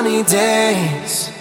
Sunny days